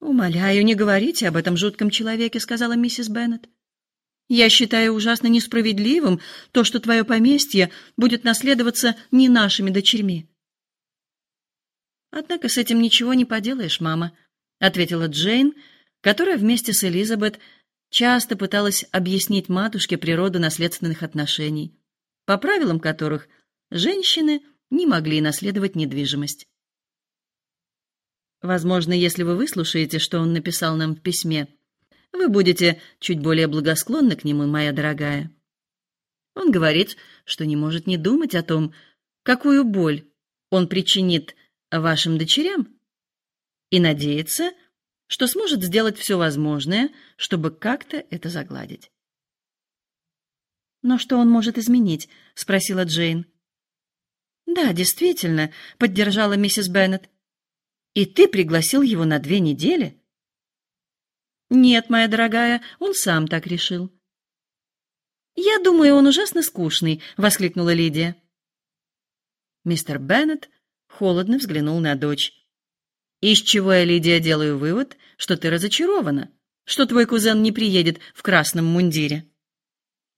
«Умоляю, не говорите об этом жутком человеке», — сказала миссис Беннет. «Я считаю ужасно несправедливым то, что твое поместье будет наследоваться не нашими дочерьми». «Однако с этим ничего не поделаешь, мама», — ответила Джейн, которая вместе с Элизабет часто пыталась объяснить матушке природу наследственных отношений, по правилам которых женщины не могли наследовать недвижимость. Возможно, если вы выслушаете, что он написал нам в письме, вы будете чуть более благосклонны к нему, моя дорогая. Он говорит, что не может не думать о том, какую боль он причинит вашим дочерям, и надеется, что сможет сделать все возможное, чтобы как-то это загладить. «Но что он может изменить?» — спросила Джейн. «Да, действительно», — поддержала миссис Беннет. «И ты пригласил его на две недели?» «Нет, моя дорогая, он сам так решил». «Я думаю, он ужасно скучный», — воскликнула Лидия. Мистер Беннет холодно взглянул на дочь. Из чего я, Лидия, делаю вывод, что ты разочарована, что твой кузен не приедет в красном мундире.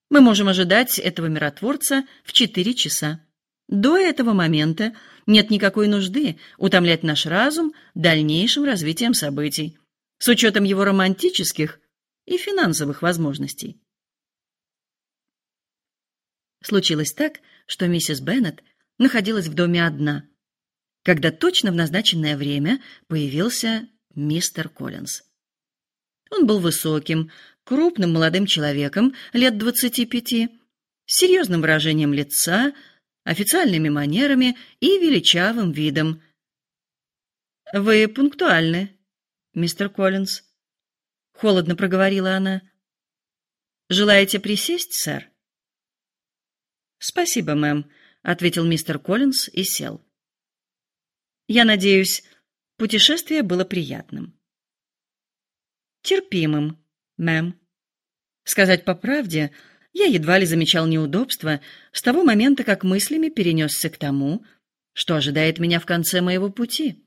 Мы можем ожидать этого миротворца в четыре часа. До этого момента нет никакой нужды утомлять наш разум дальнейшим развитием событий, с учетом его романтических и финансовых возможностей. Случилось так, что миссис Беннет находилась в доме одна – когда точно в назначенное время появился мистер Коллинз. Он был высоким, крупным молодым человеком лет двадцати пяти, с серьезным выражением лица, официальными манерами и величавым видом. «Вы пунктуальны, мистер Коллинз», — холодно проговорила она. «Желаете присесть, сэр?» «Спасибо, мэм», — ответил мистер Коллинз и сел. Я надеюсь, путешествие было приятным. Терпимым, мэм. Сказать по правде, я едва ли замечал неудобства с того момента, как мыслями перенесся к тому, что ожидает меня в конце моего пути.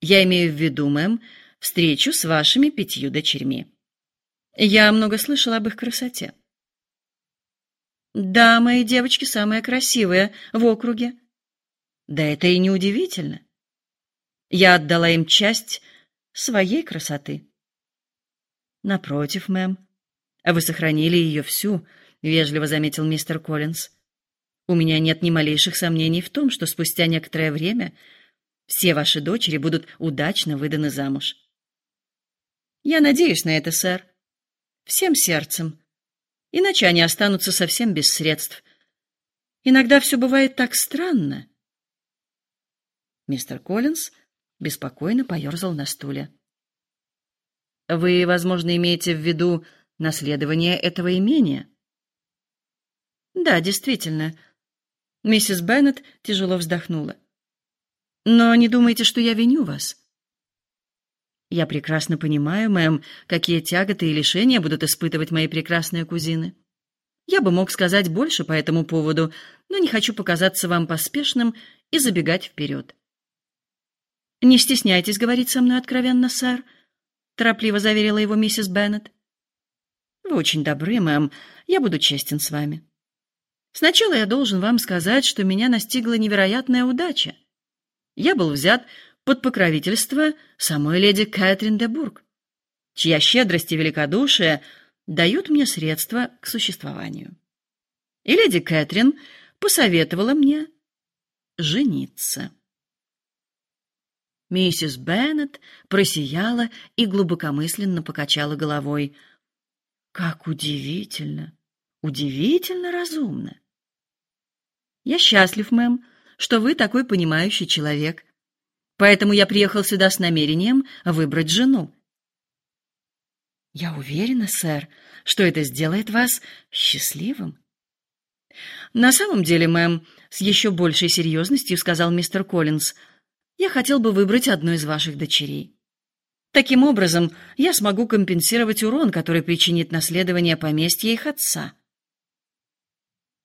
Я имею в виду, мэм, встречу с вашими пятью дочерьми. Я много слышал об их красоте. Да, мои девочки самые красивые в округе. Да это и не удивительно. Я отдала им часть своей красоты. Напротив, мэм, вы сохранили ее всю, вежливо заметил мистер Коллинз. У меня нет ни малейших сомнений в том, что спустя некоторое время все ваши дочери будут удачно выданы замуж. Я надеюсь на это, сэр. Всем сердцем. Иначе они останутся совсем без средств. Иногда все бывает так странно. Мистер Коллинз беспокойно поерзал на стуле. Вы, возможно, имеете в виду наследование этого имения? Да, действительно. Миссис Беннет тяжело вздохнула. Но не думайте, что я виню вас. Я прекрасно понимаю, мэм, какие тяготы и лишения будут испытывать мои прекрасные кузины. Я бы мог сказать больше по этому поводу, но не хочу показаться вам поспешным и забегать вперед. Не стесняйтесь говорить со мной откровенно, сэр, торопливо заверила его миссис Беннет. Вы очень добры, мэм. Я буду честен с вами. Сначала я должен вам сказать, что меня настигла невероятная удача. Я был взят под покровительство самой леди Кэтрин де Бург, чья щедрость и великодушие дают мне средства к существованию. И леди Кэтрин посоветовала мне жениться. Миссис Беннет просияла и глубокомысленно покачала головой. Как удивительно, удивительно разумно. Я счастлив, мэм, что вы такой понимающий человек. Поэтому я приехал сюда с намерением выбрать жену. Я уверена, сэр, что это сделает вас счастливым. На самом деле, мэм, с еще большей серьезностью сказал мистер Коллинз, — я хотел бы выбрать одну из ваших дочерей. Таким образом, я смогу компенсировать урон, который причинит наследование поместья их отца.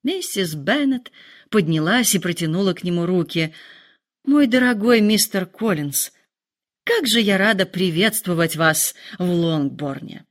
Миссис Беннет поднялась и протянула к нему руки. «Мой дорогой мистер Коллинз, Как же я рада приветствовать вас в Лонгборне.